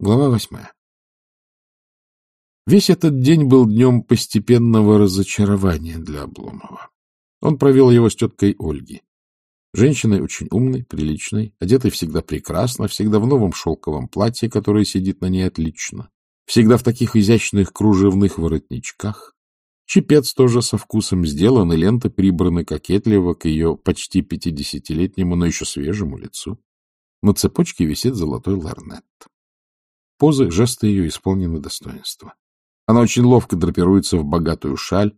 Глава восьмая. Весь этот день был днем постепенного разочарования для Обломова. Он провел его с теткой Ольги. Женщиной очень умной, приличной, одетой всегда прекрасно, всегда в новом шелковом платье, которое сидит на ней отлично, всегда в таких изящных кружевных воротничках. Чепец тоже со вкусом сделан, и ленты прибраны кокетливо к ее почти пятидесятилетнему, но еще свежему лицу. На цепочке висит золотой ларнет. Позы, жесты ее исполнены достоинства. Она очень ловко драпируется в богатую шаль,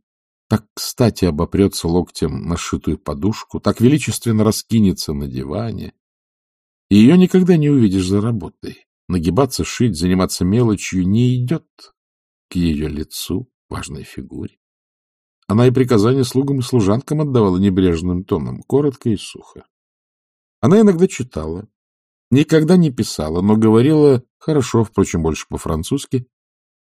так кстати обопрется локтем на шитую подушку, так величественно раскинется на диване. И ее никогда не увидишь за работой. Нагибаться, шить, заниматься мелочью не идет к ее лицу, важной фигуре. Она и приказания слугам и служанкам отдавала небрежным тоном, коротко и сухо. Она иногда читала, Никогда не писала, но говорила хорошо, впрочем, больше по-французски.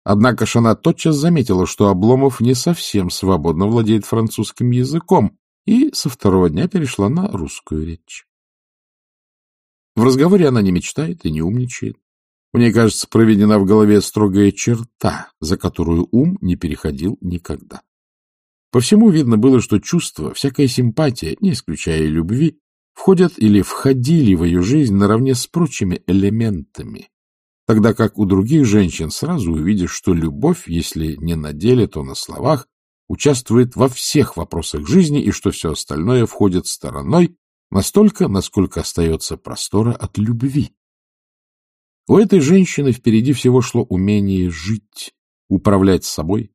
Однако ж она тотчас заметила, что Обломов не совсем свободно владеет французским языком, и со второго дня перешла на русскую речь. В разговоре она не мечтает и не умничает. У ней, кажется, проведена в голове строгая черта, за которую ум не переходил никогда. По всему видно было, что чувство, всякая симпатия, не исключая любви, входят или входили в ее жизнь наравне с прочими элементами, тогда как у других женщин сразу увидишь, что любовь, если не на деле, то на словах, участвует во всех вопросах жизни и что все остальное входит стороной настолько, насколько остается простора от любви. У этой женщины впереди всего шло умение жить, управлять собой,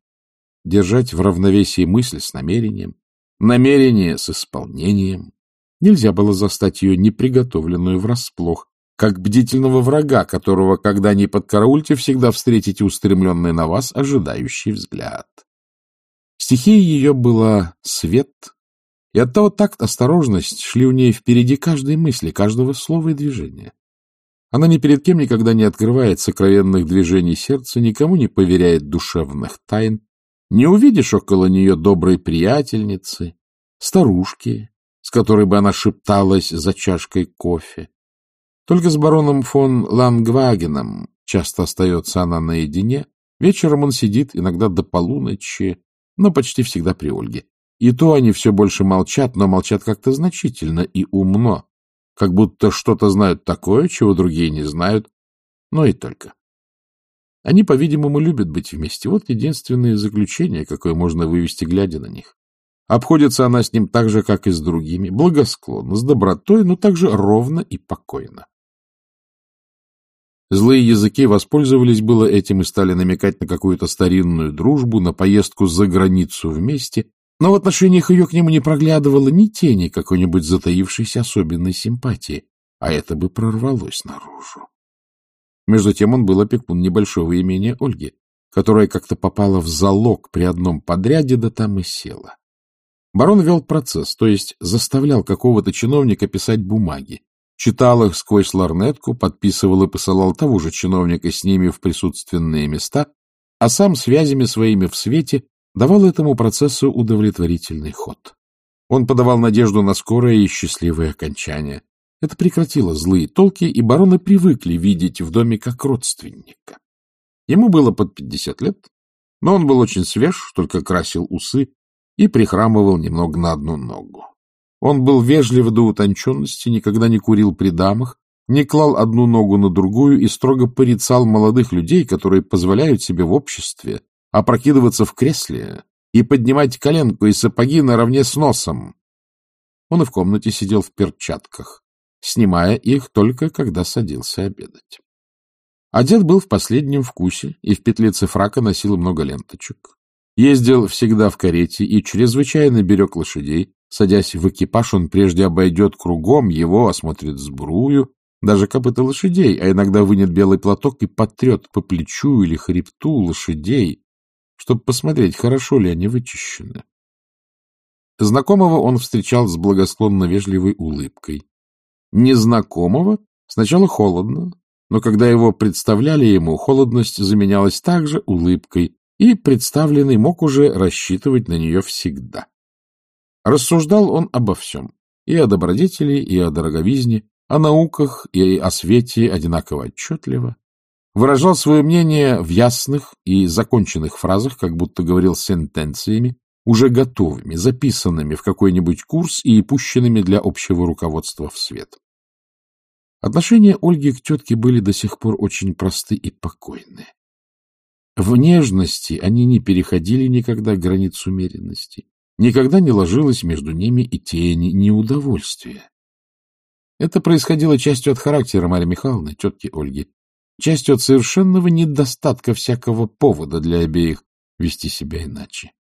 держать в равновесии мысль с намерением, намерение с исполнением, Нельзя было застать ее неприготовленную врасплох, как бдительного врага, которого, когда ни подкараульте, всегда встретите устремленный на вас ожидающий взгляд. Стихия ее была свет, и оттого такт, осторожность шли у ней впереди каждой мысли, каждого слова и движения. Она ни перед кем никогда не открывает сокровенных движений сердца, никому не поверяет душевных тайн. Не увидишь около нее доброй приятельницы, старушки, с которой бы она шепталась за чашкой кофе. Только с бароном фон Лангвагеном часто остается она наедине. Вечером он сидит, иногда до полуночи, но почти всегда при Ольге. И то они все больше молчат, но молчат как-то значительно и умно, как будто что-то знают такое, чего другие не знают, но и только. Они, по-видимому, любят быть вместе. Вот единственное заключение, какое можно вывести, глядя на них. Обходится она с ним так же, как и с другими, благосклонно, с добротой, но также ровно и покойно. Злые языки воспользовались было этим и стали намекать на какую-то старинную дружбу, на поездку за границу вместе, но в отношениях ее к нему не проглядывало ни тени какой-нибудь затаившейся особенной симпатии, а это бы прорвалось наружу. Между тем он был опекун небольшого имения Ольги, которая как-то попала в залог при одном подряде, да там и села. Барон вел процесс, то есть заставлял какого-то чиновника писать бумаги, читал их сквозь ларнетку, подписывал и посылал того же чиновника с ними в присутственные места, а сам связями своими в свете давал этому процессу удовлетворительный ход. Он подавал надежду на скорое и счастливое окончание. Это прекратило злые толки, и бароны привыкли видеть в доме как родственника. Ему было под пятьдесят лет, но он был очень свеж, только красил усы, и прихрамывал немного на одну ногу. Он был вежлив до утонченности, никогда не курил при дамах, не клал одну ногу на другую и строго порицал молодых людей, которые позволяют себе в обществе опрокидываться в кресле и поднимать коленку и сапоги наравне с носом. Он и в комнате сидел в перчатках, снимая их только когда садился обедать. Одет был в последнем вкусе и в петлице фрака носил много ленточек. Ездил всегда в карете и чрезвычайно берег лошадей. Садясь в экипаж, он прежде обойдет кругом его, осмотрит сбрую, даже копыта лошадей, а иногда вынет белый платок и потрет по плечу или хребту лошадей, чтобы посмотреть, хорошо ли они вычищены. Знакомого он встречал с благосклонно вежливой улыбкой. Незнакомого сначала холодно, но когда его представляли ему, холодность заменялась также улыбкой, и представленный мог уже рассчитывать на нее всегда. Рассуждал он обо всем, и о добродетели, и о дороговизне, о науках и о свете одинаково отчетливо. выражал свое мнение в ясных и законченных фразах, как будто говорил сентенциями, уже готовыми, записанными в какой-нибудь курс и пущенными для общего руководства в свет. Отношения Ольги к тетке были до сих пор очень просты и покойны. В нежности они не переходили никогда границ умеренности, никогда не ложилось между ними и тени неудовольствия. Это происходило частью от характера Марьи Михайловны, тетки Ольги, частью от совершенного недостатка всякого повода для обеих вести себя иначе.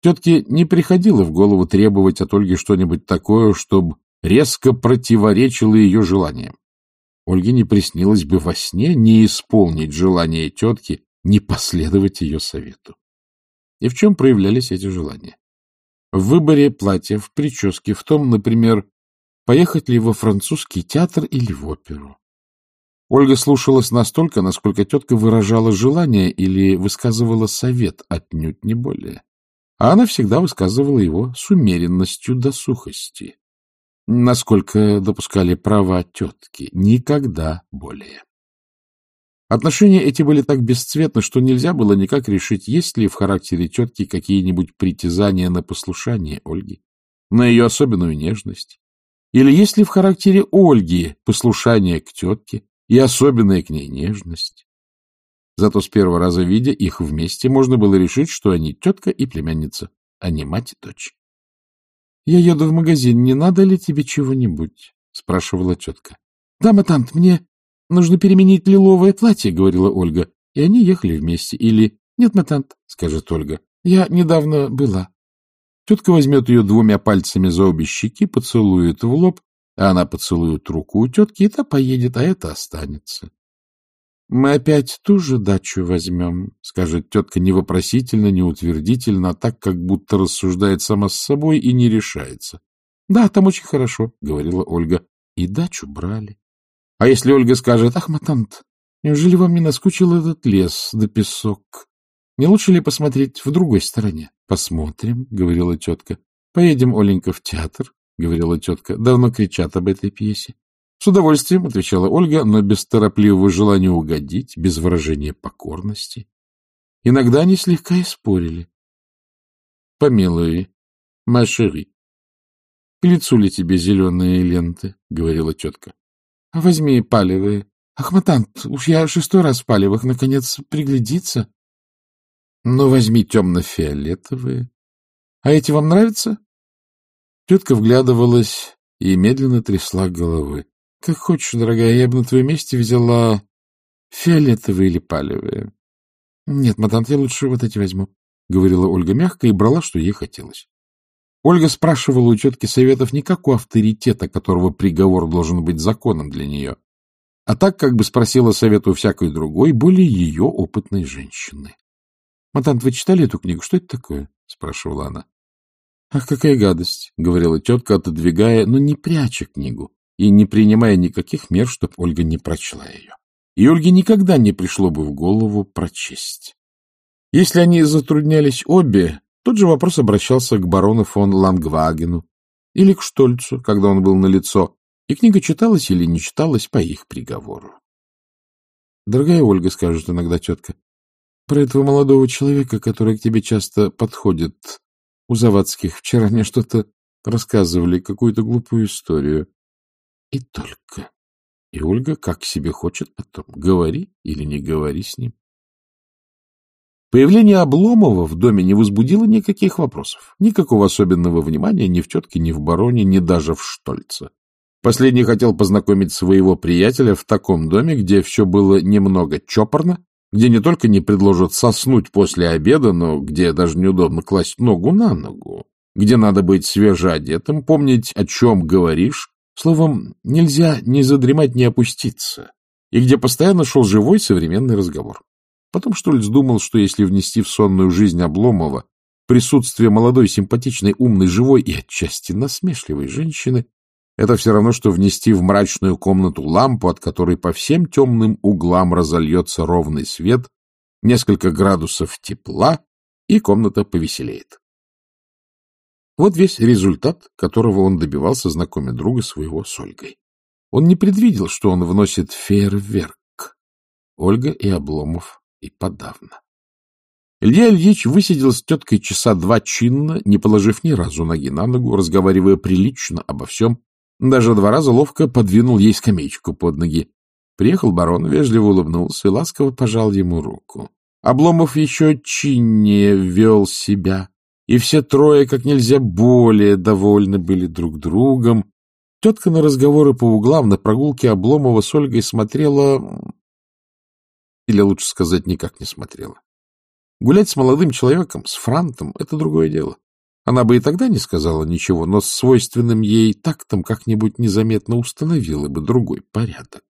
Тетке не приходило в голову требовать от Ольги что-нибудь такое, чтобы резко противоречило ее желаниям. Ольге не приснилось бы во сне не исполнить желание тетки, не последовать ее совету. И в чем проявлялись эти желания? В выборе платья, в прическе, в том, например, поехать ли во французский театр или в оперу. Ольга слушалась настолько, насколько тетка выражала желание или высказывала совет, отнюдь не более. А она всегда высказывала его с умеренностью до сухости. Насколько допускали права тетки, никогда более. Отношения эти были так бесцветны, что нельзя было никак решить, есть ли в характере тетки какие-нибудь притязания на послушание Ольги, на ее особенную нежность, или есть ли в характере Ольги послушание к тетке и особенная к ней нежность. Зато с первого раза видя их вместе, можно было решить, что они тетка и племянница, а не мать и дочь. — Я еду в магазин, не надо ли тебе чего-нибудь? — спрашивала тетка. — Да, матант, мне — Нужно переменить лиловое платье, — говорила Ольга. И они ехали вместе. Или — Нет, матант, — скажет Ольга. — Я недавно была. Тетка возьмет ее двумя пальцами за обе щеки, поцелует в лоб, а она поцелует руку у тетки, и та поедет, а это останется. — Мы опять ту же дачу возьмем, — скажет тетка не вопросительно, не утвердительно, а так, как будто рассуждает сама с собой и не решается. — Да, там очень хорошо, — говорила Ольга. И дачу брали. А если Ольга скажет, ах, матант, неужели вам не наскучил этот лес да песок? Не лучше ли посмотреть в другой стороне? Посмотрим, — говорила тетка. Поедем, Оленька, в театр, — говорила тетка. Давно кричат об этой пьесе. С удовольствием, — отвечала Ольга, но без торопливого желания угодить, без выражения покорности. Иногда они слегка и спорили. — Помилуй, машери, к лицу ли тебе зеленые ленты? — говорила тетка. — Возьми палевые. Ахматант, уж я шестой раз в палевых, наконец, приглядится. — Ну, возьми темно-фиолетовые. А эти вам нравятся? Тетка вглядывалась и медленно трясла головы. — Как хочешь, дорогая, я бы на твоем месте взяла фиолетовые или палевые. — Нет, матант, я лучше вот эти возьму, — говорила Ольга мягко и брала, что ей хотелось. Ольга спрашивала у тетки советов не как у авторитета, которого приговор должен быть законом для нее, а так, как бы спросила совета у всякой другой, более ее опытной женщины. — Матант, вы читали эту книгу? Что это такое? — спрашивала она. — Ах, какая гадость! — говорила тетка, отодвигая, но не пряча книгу и не принимая никаких мер, чтобы Ольга не прочла ее. И Ольге никогда не пришло бы в голову прочесть. Если они затруднялись обе, тот же вопрос обращался к барону фон Лангвагену или к Штольцу, когда он был на лицо, и книга читалась или не читалась по их приговору. Дорогая Ольга, скажет иногда тетка, про этого молодого человека, который к тебе часто подходит, у Завадских, вчера мне что-то рассказывали, какую-то глупую историю. И только. И Ольга как себе хочет потом, говори или не говори с ним. Появление Обломова в доме не возбудило никаких вопросов. Никакого особенного внимания ни в тетке, ни в бароне, ни даже в Штольце. Последний хотел познакомить своего приятеля в таком доме, где все было немного чопорно, где не только не предложат соснуть после обеда, но где даже неудобно класть ногу на ногу, где надо быть свежеодетым, помнить, о чем говоришь, словом, нельзя ни задремать, ни опуститься, и где постоянно шел живой современный разговор. Потом Штольц думал, что если внести в сонную жизнь Обломова присутствие молодой, симпатичной, умной, живой и отчасти насмешливой женщины, это все равно, что внести в мрачную комнату лампу, от которой по всем темным углам разольется ровный свет, несколько градусов тепла, и комната повеселеет. Вот весь результат, которого он добивался, знакомя друга своего с Ольгой. Он не предвидел, что он вносит фейерверк, Ольга и Обломов и подавно. Илья Ильич высидел с теткой часа два чинно, не положив ни разу ноги на ногу, разговаривая прилично обо всем. Даже два раза ловко подвинул ей скамеечку под ноги. Приехал барон, вежливо улыбнулся и ласково пожал ему руку. Обломов еще чиннее вел себя, и все трое как нельзя более довольны были друг другом. Тетка на разговоры по углам на прогулке Обломова с Ольгой смотрела... Или лучше сказать, никак не смотрела. Гулять с молодым человеком, с франтом, — это другое дело. Она бы и тогда не сказала ничего, но с свойственным ей тактом как-нибудь незаметно установила бы другой порядок.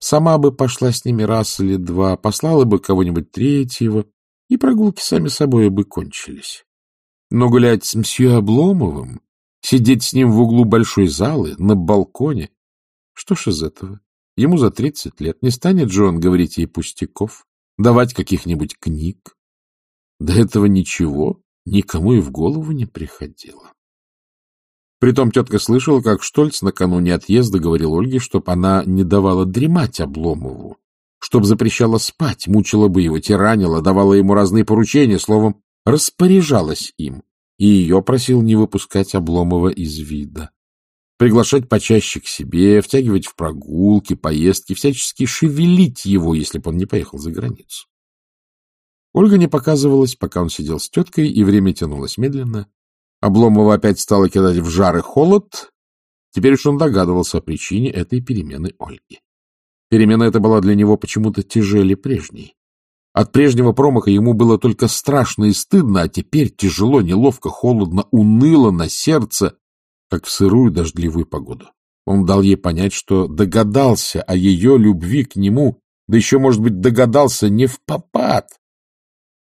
Сама бы пошла с ними раз или два, послала бы кого-нибудь третьего, и прогулки сами собой бы кончились. Но гулять с мсье Обломовым, сидеть с ним в углу большой залы, на балконе, что ж из этого? Ему за тридцать лет. Не станет же он говорить ей пустяков давать каких-нибудь книг. До этого ничего никому и в голову не приходило. Притом тетка слышала, как Штольц накануне отъезда говорил Ольге, чтоб она не давала дремать Обломову, чтоб запрещала спать, мучила бы его, тиранила, давала ему разные поручения, словом, распоряжалась им, и ее просил не выпускать Обломова из вида. Приглашать почаще к себе, втягивать в прогулки, поездки, всячески шевелить его, если бы он не поехал за границу. Ольга не показывалась, пока он сидел с теткой, и время тянулось медленно. Обломова опять стала кидать в жар и холод. Теперь уж он догадывался о причине этой перемены Ольги. Перемена эта была для него почему-то тяжелее прежней. От прежнего промаха ему было только страшно и стыдно, а теперь тяжело, неловко, холодно, уныло на сердце, как в сырую дождливую погоду. Он дал ей понять, что догадался о ее любви к нему, да еще, может быть, догадался не в попад.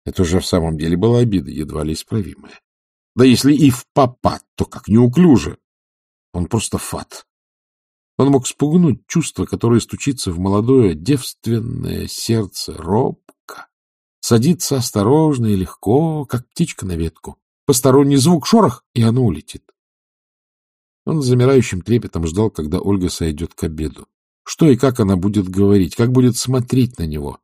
Это уже в самом деле была обида, едва ли исправимая. Да если и в попад, то как неуклюже. Он просто фат. Он мог спугнуть чувство, которое стучится в молодое девственное сердце робко, садится осторожно и легко, как птичка на ветку. Посторонний звук, шорох, и оно улетит. Он с замирающим трепетом ждал, когда Ольга сойдет к обеду. Что и как она будет говорить, как будет смотреть на него.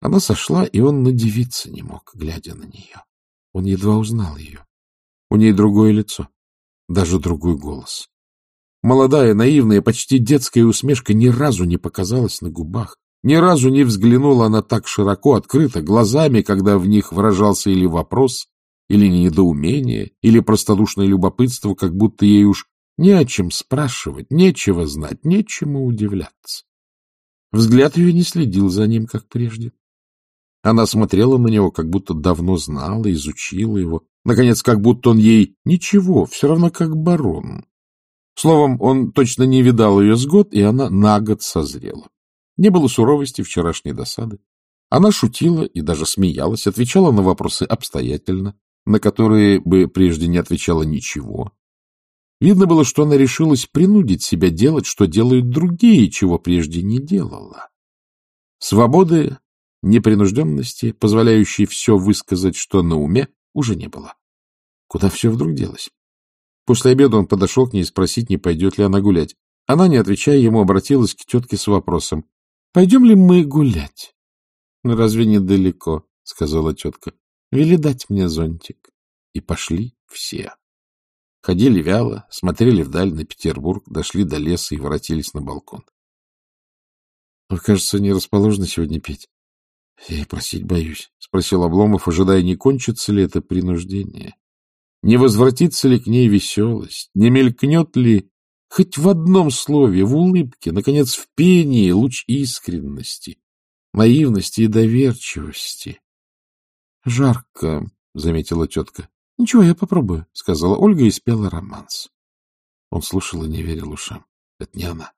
Она сошла, и он надевиться не мог, глядя на нее. Он едва узнал ее. У ней другое лицо, даже другой голос. Молодая, наивная, почти детская усмешка ни разу не показалась на губах. Ни разу не взглянула она так широко, открыто, глазами, когда в них выражался или вопрос, или недоумение, или простодушное любопытство, как будто ей уж не о чем спрашивать, нечего знать, нечему удивляться. Взгляд ее не следил за ним, как прежде. Она смотрела на него, как будто давно знала, изучила его. Наконец, как будто он ей ничего, все равно как барон. Словом, он точно не видал ее с год, и она на год созрела. Не было суровости, вчерашней досады. Она шутила и даже смеялась, отвечала на вопросы обстоятельно, на которые бы прежде не отвечала ничего. Видно было, что она решилась принудить себя делать, что делают другие, чего прежде не делала. Свободы, непринужденности, позволяющей все высказать, что на уме, уже не было. Куда все вдруг делось? После обеда он подошел к ней спросить, не пойдет ли она гулять. Она, не отвечая ему, обратилась к тетке с вопросом. — Пойдем ли мы гулять? — Ну, разве недалеко? — сказала тетка. — Вели дать мне зонтик. И пошли все. Ходили вяло, смотрели вдаль на Петербург, дошли до леса и воротились на балкон. — Вы, кажется, не расположены сегодня петь. — Я просить боюсь, — спросил Обломов, ожидая, не кончится ли это принуждение. Не возвратится ли к ней веселость, не мелькнет ли хоть в одном слове, в улыбке, наконец, в пении луч искренности, наивности и доверчивости. — Жарко, — заметила тетка. — Ничего, я попробую, — сказала Ольга и спела романс. Он слушал и не верил ушам. Это не она.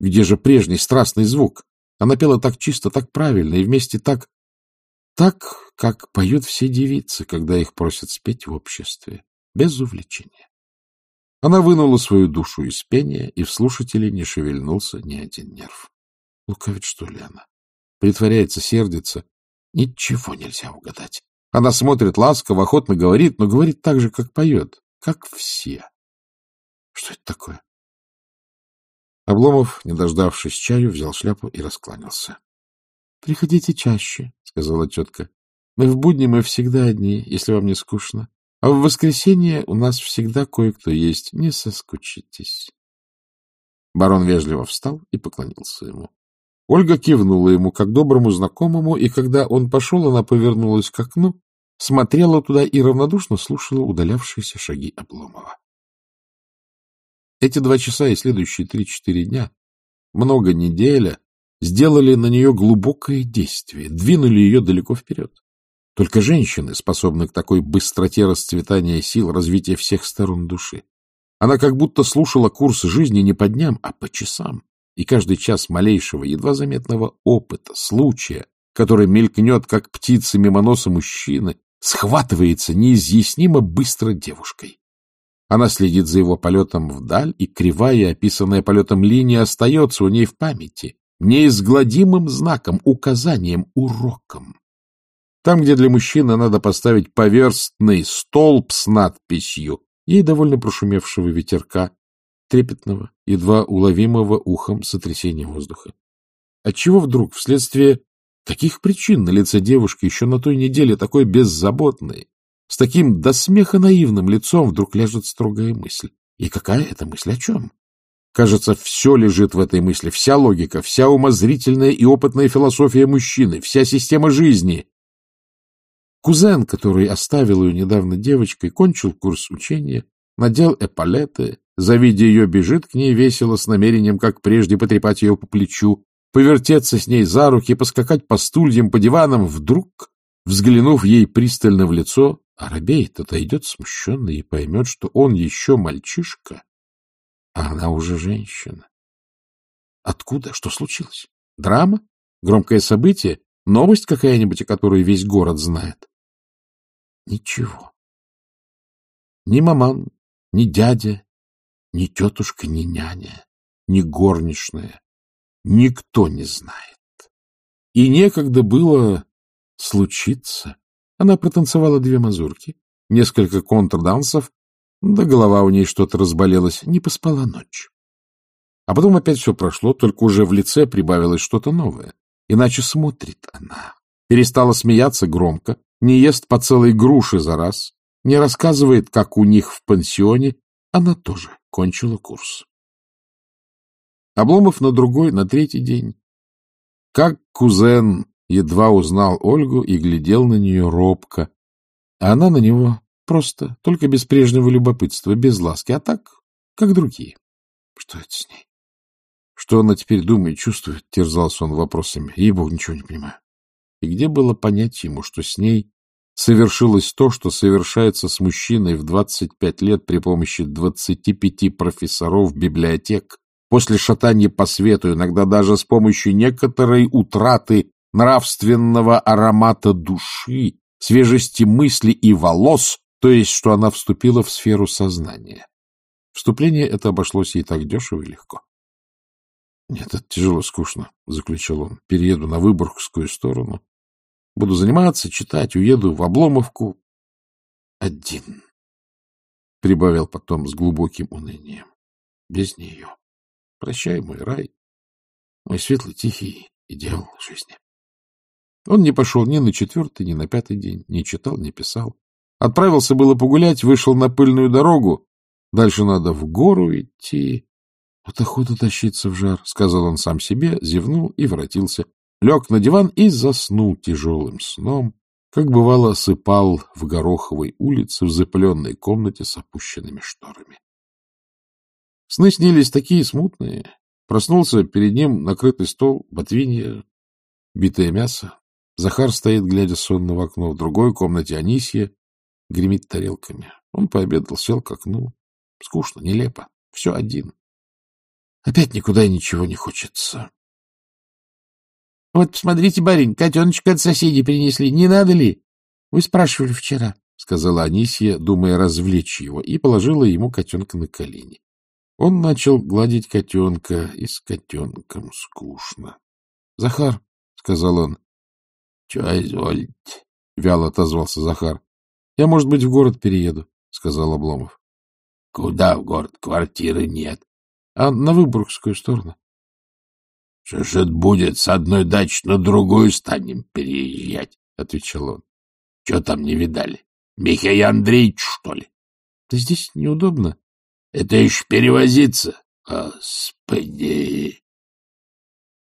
Где же прежний страстный звук? Она пела так чисто, так правильно и вместе так... Так, как поют все девицы, когда их просят спеть в обществе, без увлечения. Она вынула свою душу из пения, и в слушателе не шевельнулся ни один нерв. Лукавит, что ли, она? Притворяется, сердится. Ничего нельзя угадать. Она смотрит ласково, охотно говорит, но говорит так же, как поет, как все. Что это такое? Обломов, не дождавшись чаю, взял шляпу и раскланялся. приходите чаще, — сказала тетка. — В будни мы всегда одни, если вам не скучно. А в воскресенье у нас всегда кое-кто есть. Не соскучитесь. Барон вежливо встал и поклонился ему. Ольга кивнула ему, как доброму знакомому, и когда он пошел, она повернулась к окну, смотрела туда и равнодушно слушала удалявшиеся шаги Обломова. Эти два часа и следующие три-четыре дня, много неделя, сделали на нее глубокое действие, двинули ее далеко вперед. Только женщины способны к такой быстроте расцветания сил, развития всех сторон души. Она как будто слушала курс жизни не по дням, а по часам. И каждый час малейшего, едва заметного опыта, случая, который мелькнет, как птица мимо носа мужчины, схватывается неизъяснимо быстро девушкой. Она следит за его полетом вдаль, и кривая, описанная полетом линия, остается у ней в памяти, неизгладимым знаком, указанием, уроком. Там, где для мужчины надо поставить поверстный столб с надписью, ей довольно прошумевшего ветерка, трепетного, едва уловимого ухом сотрясения воздуха. Отчего вдруг, вследствие каких причин на лице девушки еще на той неделе такой беззаботной, с таким до смеха наивным лицом вдруг ляжет строгая мысль? И какая это мысль о чем? Кажется, все лежит в этой мысли, вся логика, вся умозрительная и опытная философия мужчины, вся система жизни. Кузен, который оставил ее недавно девочкой, кончил курс учения, надел эполеты, завидя ее, бежит к ней весело с намерением, как прежде, потрепать ее по плечу, повертеться с ней за руки, поскакать по стульям, по диванам. Вдруг, взглянув ей пристально в лицо, оробеет, отойдет смущенно и поймет, что он еще мальчишка, а она уже женщина. Откуда? Что случилось? Драма? Громкое событие? Новость какая-нибудь, о которой весь город знает? Ничего. Ни маман, ни дядя, ни тетушка, ни няня, ни горничная. Никто не знает. И некогда было случиться. Она протанцевала две мазурки, несколько контрдансов, да голова у ней что-то разболелась, не поспала ночь. А потом опять все прошло, только уже в лице прибавилось что-то новое. Иначе смотрит она. Перестала смеяться громко, не ест по целой груши за раз, не рассказывает, как у них в пансионе, она тоже кончила курс. Обломов на другой, на третий день. Как кузен едва узнал Ольгу и глядел на нее робко, а она на него просто, только без прежнего любопытства, без ласки, а так, как другие. Что это с ней? Что она теперь думает, чувствует, терзался он вопросами. Ей-богу, ничего не понимаю. И где было понять ему, что с ней совершилось то, что совершается с мужчиной в 25 лет при помощи 25 профессоров библиотек, после шатания по свету, иногда даже с помощью некоторой утраты нравственного аромата души, свежести мысли и волос, то есть, что она вступила в сферу сознания. Вступление это обошлось ей так дешево и легко. — Нет, это тяжело, скучно, — заключил он. — Перееду на Выборгскую сторону Буду заниматься, читать, уеду в Обломовку один. Прибавил потом с глубоким унынием. Без нее. Прощай, мой рай, мой светлый, тихий идеал жизни. Он не пошел ни на четвертый, ни на пятый день, не читал, не писал. Отправился было погулять, вышел на пыльную дорогу. Дальше надо в гору идти. Вот охота тащиться в жар, — сказал он сам себе, зевнул и воротился лег на диван и заснул тяжелым сном, как бывало осыпал в Гороховой улице в запыленной комнате с опущенными шторами. Сны снились такие смутные. Проснулся, перед ним накрытый стол, ботвинья, битое мясо. Захар стоит, глядя сонно в окно. В другой комнате Анисья гремит тарелками. Он пообедал, сел к окну. Скучно, нелепо. Все один. Опять никуда и ничего не хочется. — Вот посмотрите, барин, котеночка от соседей принесли. Не надо ли? — Вы спрашивали вчера, — сказала Анисия, думая развлечь его, и положила ему котенка на колени. Он начал гладить котенка, и с котенком скучно. — Захар, — сказал он. — Чего изволите? — вяло отозвался Захар. — Я, может быть, в город перееду, — сказал Обломов. — Куда в город? Квартиры нет. — А на Выборгскую сторону. — Что ж это будет, с одной дачи на другую станем переезжать, — отвечал он. — Что там не видали? Михаил Андреевич, что ли? — Да здесь неудобно. — Это еще перевозиться. Господи!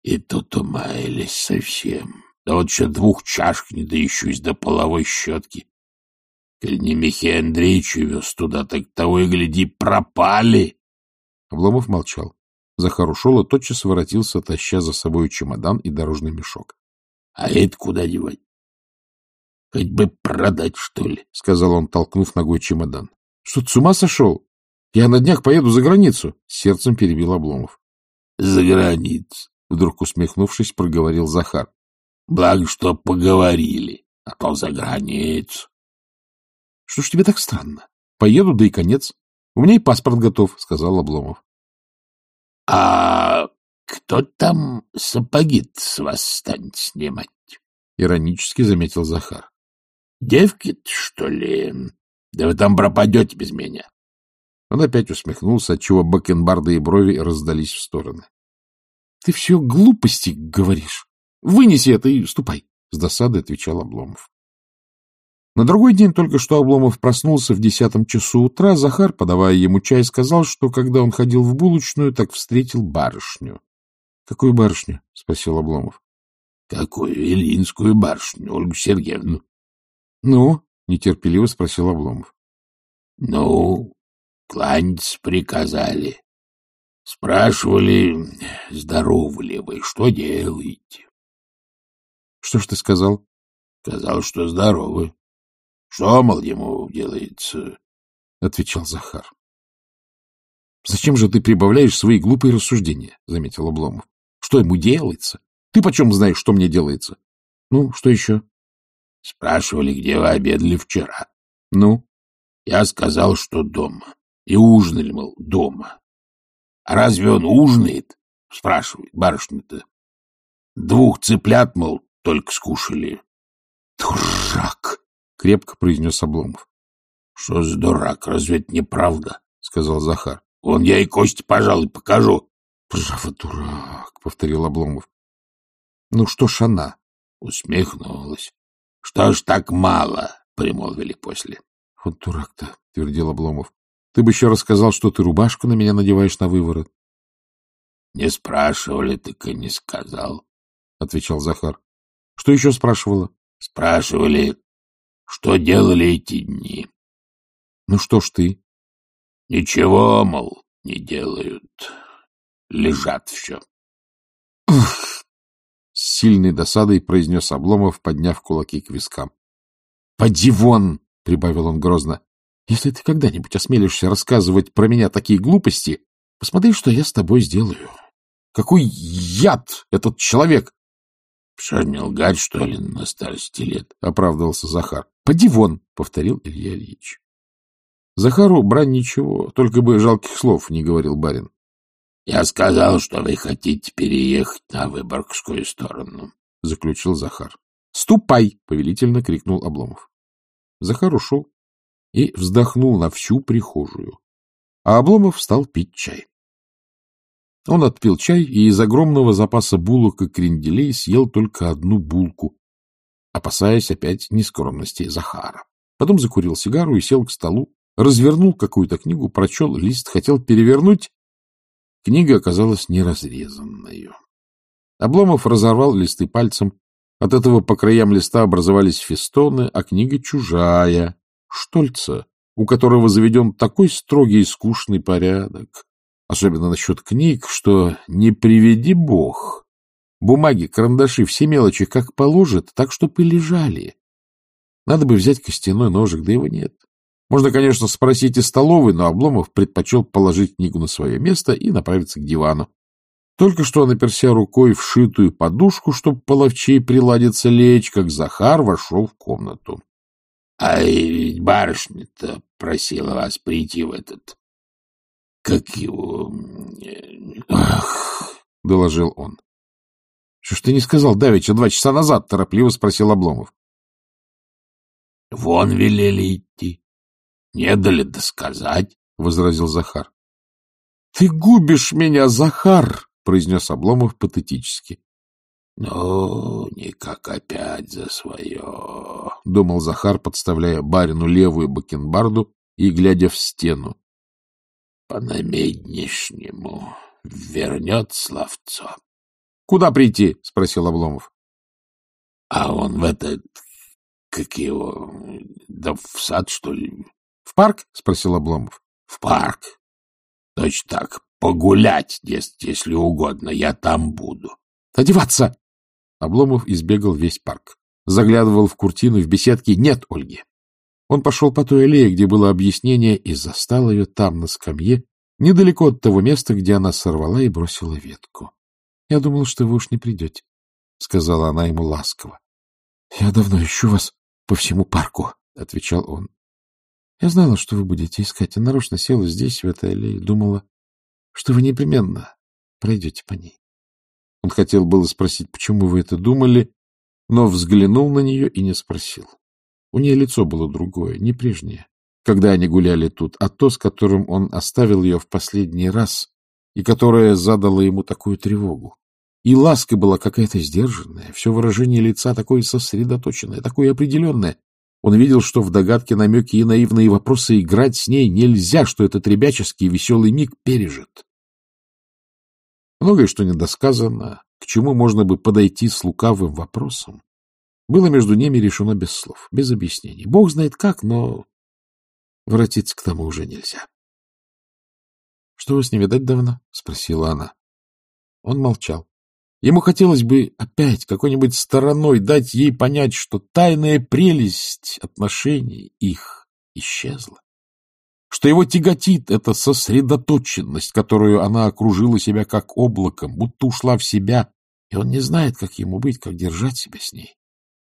И тут умаялись совсем. Да вот еще двух чашек не доищусь до половой щетки. Коль не Михей Андреевич вез туда, так того и гляди, пропали. Обломов молчал. Захар ушел и тотчас воротился, таща за собой чемодан и дорожный мешок. — А это куда девать? — Хоть бы продать, что ли, — сказал он, толкнув ногой чемодан. — Что, ты с ума сошел? Я на днях поеду за границу, — сердцем перебил Обломов. — За границу, — вдруг усмехнувшись, проговорил Захар. — Благо, что поговорили, а то за границу. — Что ж тебе так странно? Поеду, да и конец. У меня и паспорт готов, — сказал Обломов. — А кто там сапоги с вас станет снимать? — иронически заметил Захар. — Девки что ли? Да вы там пропадете без меня. Он опять усмехнулся, отчего бакенбарды и брови раздались в стороны. — Ты все глупости говоришь. Вынеси это и ступай, — с досадой отвечал Обломов. На другой день только что Обломов проснулся в десятом часу утра. Захар, подавая ему чай, сказал, что когда он ходил в булочную, так встретил барышню. — Какую барышню? — спросил Обломов. — Какую? Илинскую барышню, Ольгу Сергеевну. — Ну? — нетерпеливо спросил Обломов. — Ну, кланяться приказали. Спрашивали, здоровы ли вы, что делаете? — Что ж ты сказал? — Сказал, что здоровы. — Что, мол, ему делается? — отвечал Захар. — Зачем же ты прибавляешь свои глупые рассуждения? — заметил Обломов. — Что ему делается? Ты почем знаешь, что мне делается? Ну, что еще? — Спрашивали, где вы обедали вчера. — Ну? — Я сказал, что дома. И ужинали, мол, дома. А разве он ужинает? — спрашивает барышня-то. Двух цыплят, мол, только скушали. — Дурак! — крепко произнес Обломов. — Что за дурак? Разве это неправда? — сказал Захар. — Вон я и кости, пожалуй, покажу. — Право, дурак, — повторил Обломов. — Ну что ж она? Усмехнулась. — Что ж так мало? — примолвили после. — Вот дурак-то, — твердил Обломов. — Ты бы еще рассказал, что ты рубашку на меня надеваешь на выворот. — Не спрашивали, так и не сказал, — отвечал Захар. — Что еще спрашивала? — Спрашивали, что делали эти дни? — Ну что ж ты? — Ничего, мол, не делают. Лежат все. — С сильной досадой произнес Обломов, подняв кулаки к вискам. — Поди вон! — прибавил он грозно. — Если ты когда-нибудь осмелишься рассказывать про меня такие глупости, посмотри, что я с тобой сделаю. Какой яд этот человек! — не лгать, что ли, на старости лет? — оправдывался Захар. Поди вон, — повторил Илья Ильич. Захару брань ничего, только бы жалких слов не говорил барин. — Я сказал, что вы хотите переехать на Выборгскую сторону, — заключил Захар. — Ступай! — повелительно крикнул Обломов. Захар ушел и вздохнул на всю прихожую, а Обломов стал пить чай. Он отпил чай и из огромного запаса булок и кренделей съел только одну булку, опасаясь опять нескромности Захара. Потом закурил сигару и сел к столу, развернул какую-то книгу, прочел лист, хотел перевернуть. Книга оказалась неразрезанной. Обломов разорвал листы пальцем. От этого по краям листа образовались фестоны, а книга чужая, Штольца, у которого заведен такой строгий и скучный порядок, особенно насчет книг, что не приведи бог. Бумаги, карандаши, все мелочи как положит, так, чтоб и лежали. Надо бы взять костяной ножик, да его нет. Можно, конечно, спросить из столовой, но Обломов предпочел положить книгу на свое место и направиться к дивану. Только что наперся рукой вшитую подушку, чтобы половчей приладиться лечь, как Захар вошел в комнату. — А ведь барышня-то просила вас прийти в этот... Как его... Ах, — доложил он. — Что ж ты не сказал давеча два часа назад? — торопливо спросил Обломов. — Вон велели идти. Не дали досказать, — возразил Захар. — Ты губишь меня, Захар! — произнес Обломов патетически. — Ну, никак опять за свое, — думал Захар, подставляя барину левую бакенбарду и глядя в стену. — По-намеднишнему вернет словцо. — Куда прийти? — спросил Обломов. — А он в этот... как его... да в сад, что ли? — В парк? — спросил Обломов. — В парк. Точно так. Погулять, если угодно. Я там буду. — Одеваться! Обломов избегал весь парк. Заглядывал в куртину, в беседке. Нет Ольги. Он пошел по той аллее, где было объяснение, и застал ее там, на скамье, недалеко от того места, где она сорвала и бросила ветку. — Я думал, что вы уж не придете, — сказала она ему ласково. — Я давно ищу вас по всему парку, — отвечал он. — Я знала, что вы будете искать, и нарочно села здесь, в этой аллее, думала, что вы непременно пройдете по ней. Он хотел было спросить, почему вы это думали, но взглянул на нее и не спросил. У нее лицо было другое, не прежнее, когда они гуляли тут, а то, с которым он оставил ее в последний раз и которое задало ему такую тревогу. И ласка была какая-то сдержанная, все выражение лица такое сосредоточенное, такое определенное. Он видел, что в догадке, намеки и наивные вопросы играть с ней нельзя, что этот ребяческий веселый миг пережит. Многое, что недосказано, к чему можно бы подойти с лукавым вопросом, было между ними решено без слов, без объяснений. Бог знает как, но воротиться к тому уже нельзя. — Что вас не видать давно? — спросила она. Он молчал. Ему хотелось бы опять какой-нибудь стороной дать ей понять, что тайная прелесть отношений их исчезла что его тяготит эта сосредоточенность, которую она окружила себя как облаком, будто ушла в себя, и он не знает, как ему быть, как держать себя с ней.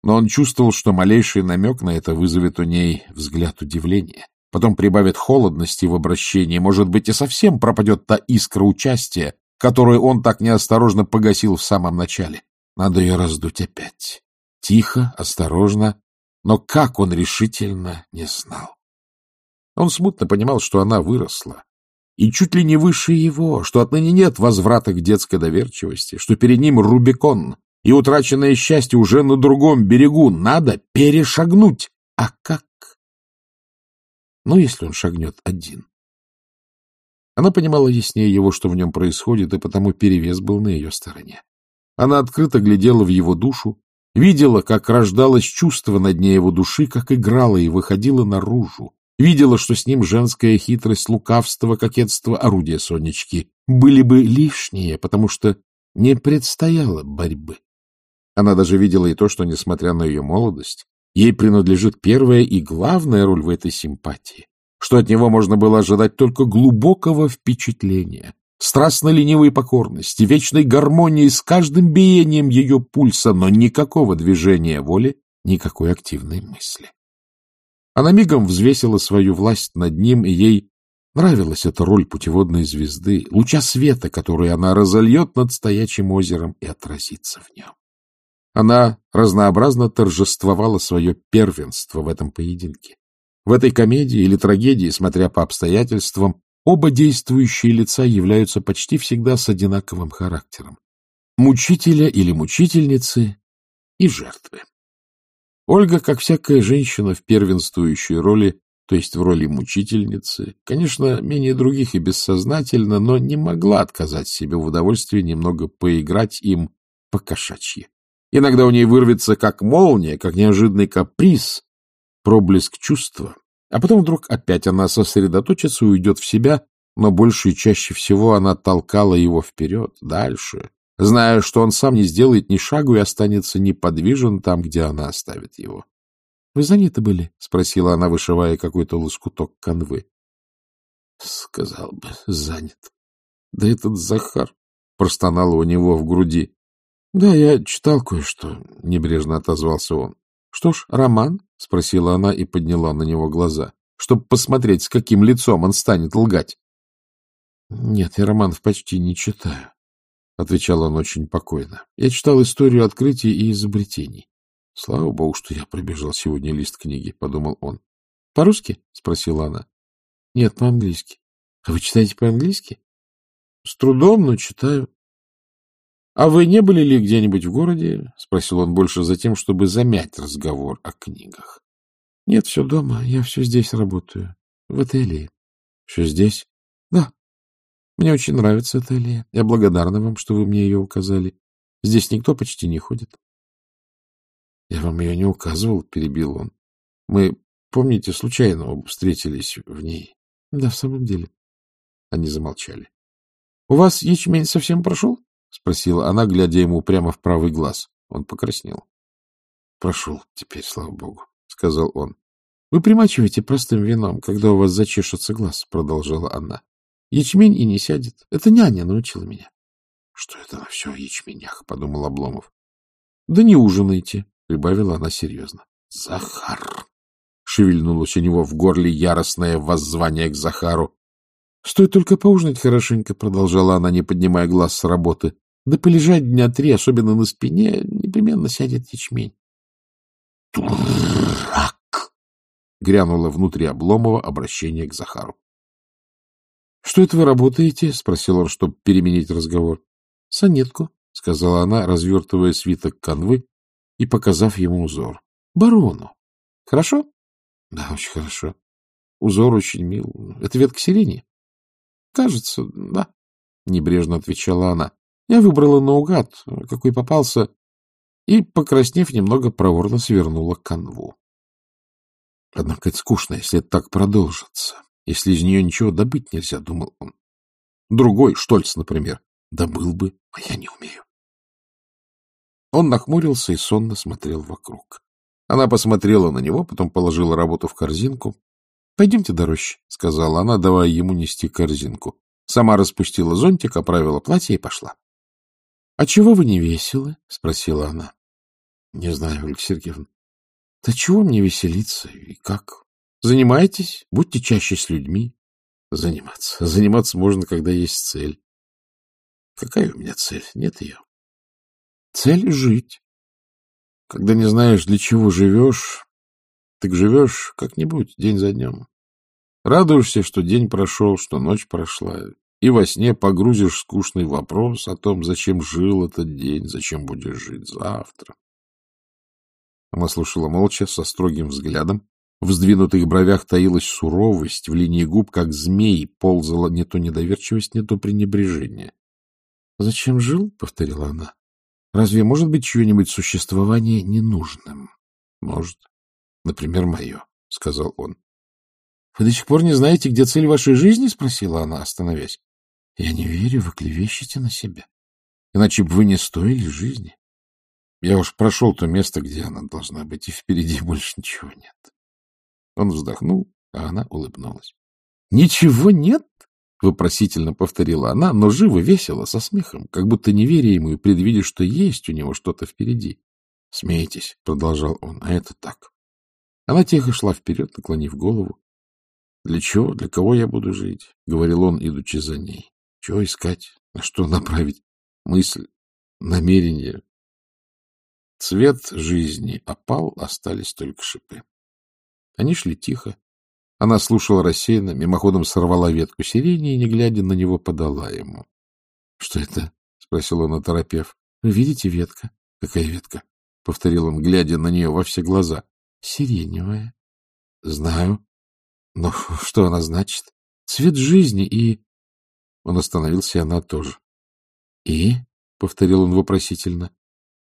Но он чувствовал, что малейший намек на это вызовет у ней взгляд удивления, потом прибавит холодности в обращении, может быть, и совсем пропадет та искра участия, которую он так неосторожно погасил в самом начале. Надо ее раздуть опять. Тихо, осторожно, но как он решительно не знал. Он смутно понимал, что она выросла, и чуть ли не выше его, что отныне нет возврата к детской доверчивости, что перед ним Рубикон, и утраченное счастье уже на другом берегу. Надо перешагнуть. А как? Ну, если он шагнет один. Она понимала яснее его, что в нем происходит, и потому перевес был на ее стороне. Она открыто глядела в его душу, видела, как рождалось чувство на дне его души, как играло и выходило наружу, Видела, что с ним женская хитрость, лукавство, кокетство, орудия Сонечки были бы лишние, потому что не предстояло борьбы. Она даже видела и то, что, несмотря на ее молодость, ей принадлежит первая и главная роль в этой симпатии, что от него можно было ожидать только глубокого впечатления, страстно-ленивой покорности, вечной гармонии с каждым биением ее пульса, но никакого движения воли, никакой активной мысли. Она мигом взвесила свою власть над ним, и ей нравилась эта роль путеводной звезды, луча света, который она разольет над стоячим озером и отразится в нем. Она разнообразно торжествовала свое первенство в этом поединке. В этой комедии или трагедии, смотря по обстоятельствам, оба действующие лица являются почти всегда с одинаковым характером. Мучителя или мучительницы и жертвы. Ольга, как всякая женщина в первенствующей роли, то есть в роли мучительницы, конечно, менее других и бессознательно, но не могла отказать себе в удовольствии немного поиграть им по-кошачьи. Иногда у ней вырвется как молния, как неожиданный каприз, проблеск чувства, а потом вдруг опять она сосредоточится и уйдет в себя, но больше и чаще всего она толкала его вперед, дальше, зная, что он сам не сделает ни шагу и останется неподвижен там, где она оставит его. — Вы заняты были? — спросила она, вышивая какой-то лоскуток канвы. — Сказал бы, занят. — Да этот Захар простонал у него в груди. — Да, я читал кое-что, — небрежно отозвался он. — Что ж, роман? — спросила она и подняла на него глаза, чтобы посмотреть, с каким лицом он станет лгать. — Нет, я романов почти не читаю. — отвечал он очень покойно. — Я читал историю открытий и изобретений. — Слава богу, что я пробежал сегодня лист книги, — подумал он. — По-русски? — спросила она. — Нет, по-английски. — А вы читаете по-английски? — С трудом, но читаю. А вы не были ли где-нибудь в городе? — спросил он больше за тем, чтобы замять разговор о книгах. — Нет, все дома. Я все здесь работаю. В отеле. — Все здесь?. Мне очень нравится ателье. Я благодарна вам, что вы мне ее указали. Здесь никто почти не ходит. — Я вам ее не указывал, — перебил он. — Мы, помните, случайно встретились в ней. — Да, в самом деле. Они замолчали. — У вас ячмень совсем прошел? — спросила она, глядя ему прямо в правый глаз. Он покраснел. — Прошел теперь, слава богу, — сказал он. — Вы примачиваете простым вином, когда у вас зачешется глаз, — продолжала она. — Ячмень и не сядет. Это няня научила меня. — Что это на все о ячменях? — подумал Обломов. — Да не ужинайте, — прибавила она серьезно. — Захар! — шевельнулось у него в горле яростное воззвание к Захару. — Стоит только поужинать хорошенько, — продолжала она, не поднимая глаз с работы. — Да полежать дня три, особенно на спине, непременно сядет ячмень. — Дурак! — грянуло внутри Обломова обращение к Захару. — Что это вы работаете? — спросил он, чтобы переменить разговор. — Сонетку, — сказала она, развертывая свиток канвы и показав ему узор. — Барону. — Хорошо? — Да, очень хорошо. Узор очень мил. Это ветка сирени? — Кажется, да, — небрежно отвечала она. Я выбрала наугад, какой попался, и, покраснев, немного проворно свернула канву. Однако это скучно, если это так продолжится. Если из нее ничего добыть нельзя, — думал он. Другой, Штольц, например, добыл бы, а я не умею. Он нахмурился и сонно смотрел вокруг. Она посмотрела на него, потом положила работу в корзинку. — Пойдемте до рощи, — сказала она, давая ему нести корзинку. Сама распустила зонтик, оправила платье и пошла. — А чего вы не веселы? — спросила она. — Не знаю, Ольга Сергеевна. — Да чего мне веселиться и как? Занимайтесь, будьте чаще с людьми. Заниматься. Заниматься можно, когда есть цель. Какая у меня цель? Нет ее. Цель — жить. Когда не знаешь, для чего живешь, так живешь как-нибудь день за днем. Радуешься, что день прошел, что ночь прошла, и во сне погрузишь скучный вопрос о том, зачем жил этот день, зачем будешь жить завтра. Она слушала молча, со строгим взглядом. В сдвинутых бровях таилась суровость, в линии губ, как змей, ползала не то недоверчивость, не то пренебрежение. — Зачем жил? — повторила она. — Разве может быть чье-нибудь существование ненужным? — Может. Например, мое, — сказал он. — Вы до сих пор не знаете, где цель вашей жизни? — спросила она, остановясь. — Я не верю, вы клевещете на себя. Иначе бы вы не стоили жизни. Я уж прошел то место, где она должна быть, и впереди больше ничего нет. Он вздохнул, а она улыбнулась. — Ничего нет? — вопросительно повторила она, но живо, весело, со смехом, как будто не веря ему и предвидя, что есть у него что-то впереди. — Смейтесь, — продолжал он, — а это так. Она тихо шла вперед, наклонив голову. — Для чего, для кого я буду жить? — говорил он, идучи за ней. — Чего искать? На что направить? Мысль, намерение. Цвет жизни опал, остались только шипы. Они шли тихо, она слушала рассеянно, мимоходом сорвала ветку сирени и, не глядя на него, подала ему. — Что это? — спросил он, оторопев. — видите ветка? — Какая ветка? — повторил он, глядя на нее во все глаза. — Сиреневая. — Знаю. Но что она значит? Цвет жизни и... Он остановился, и она тоже. — И? — повторил он вопросительно.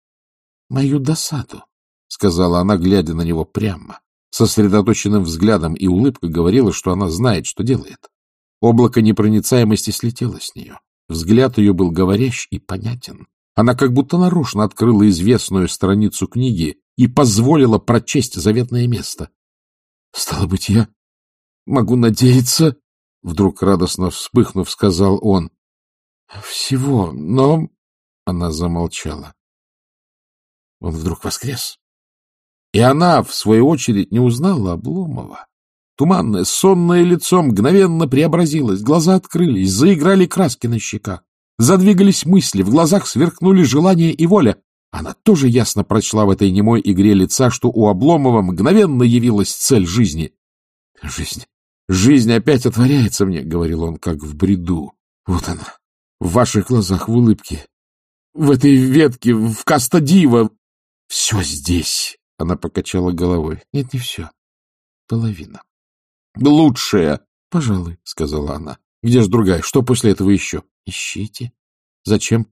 — Мою досаду, — сказала она, глядя на него прямо сосредоточенным взглядом, и улыбка говорила, что она знает, что делает. Облако непроницаемости слетело с нее. Взгляд ее был говорящ и понятен. Она как будто нарочно открыла известную страницу книги и позволила прочесть заветное место. — Стало быть, я могу надеяться, — вдруг радостно вспыхнув, сказал он. — Всего, но... Она замолчала. Он вдруг воскрес. И она, в свою очередь, не узнала Обломова. Туманное, сонное лицо мгновенно преобразилось, глаза открылись, заиграли краски на щеках, задвигались мысли, в глазах сверкнули желание и воля. Она тоже ясно прочла в этой немой игре лица, что у Обломова мгновенно явилась цель жизни. — Жизнь, жизнь опять отворяется мне, — говорил он, как в бреду. Вот она, в ваших глазах, в улыбке. в этой ветке, в Кастадива. Все здесь. Она покачала головой. Нет, не все. Половина. Лучшая. Пожалуй, сказала она. Где же другая? Что после этого еще? Ищите. Зачем?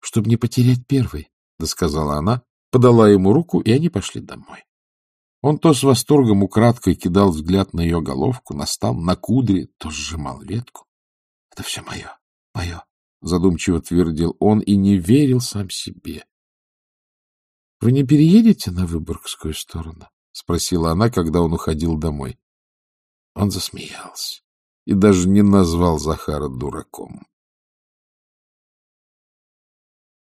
Чтобы не потерять первый, да сказала она, подала ему руку, и они пошли домой. Он то с восторгом украдкой кидал взгляд на ее головку, на стан, на кудри, то сжимал ветку. — Это все мое, мое, — задумчиво твердил он и не верил сам себе. — Вы не переедете на Выборгскую сторону? — спросила она, когда он уходил домой. Он засмеялся и даже не назвал Захара дураком.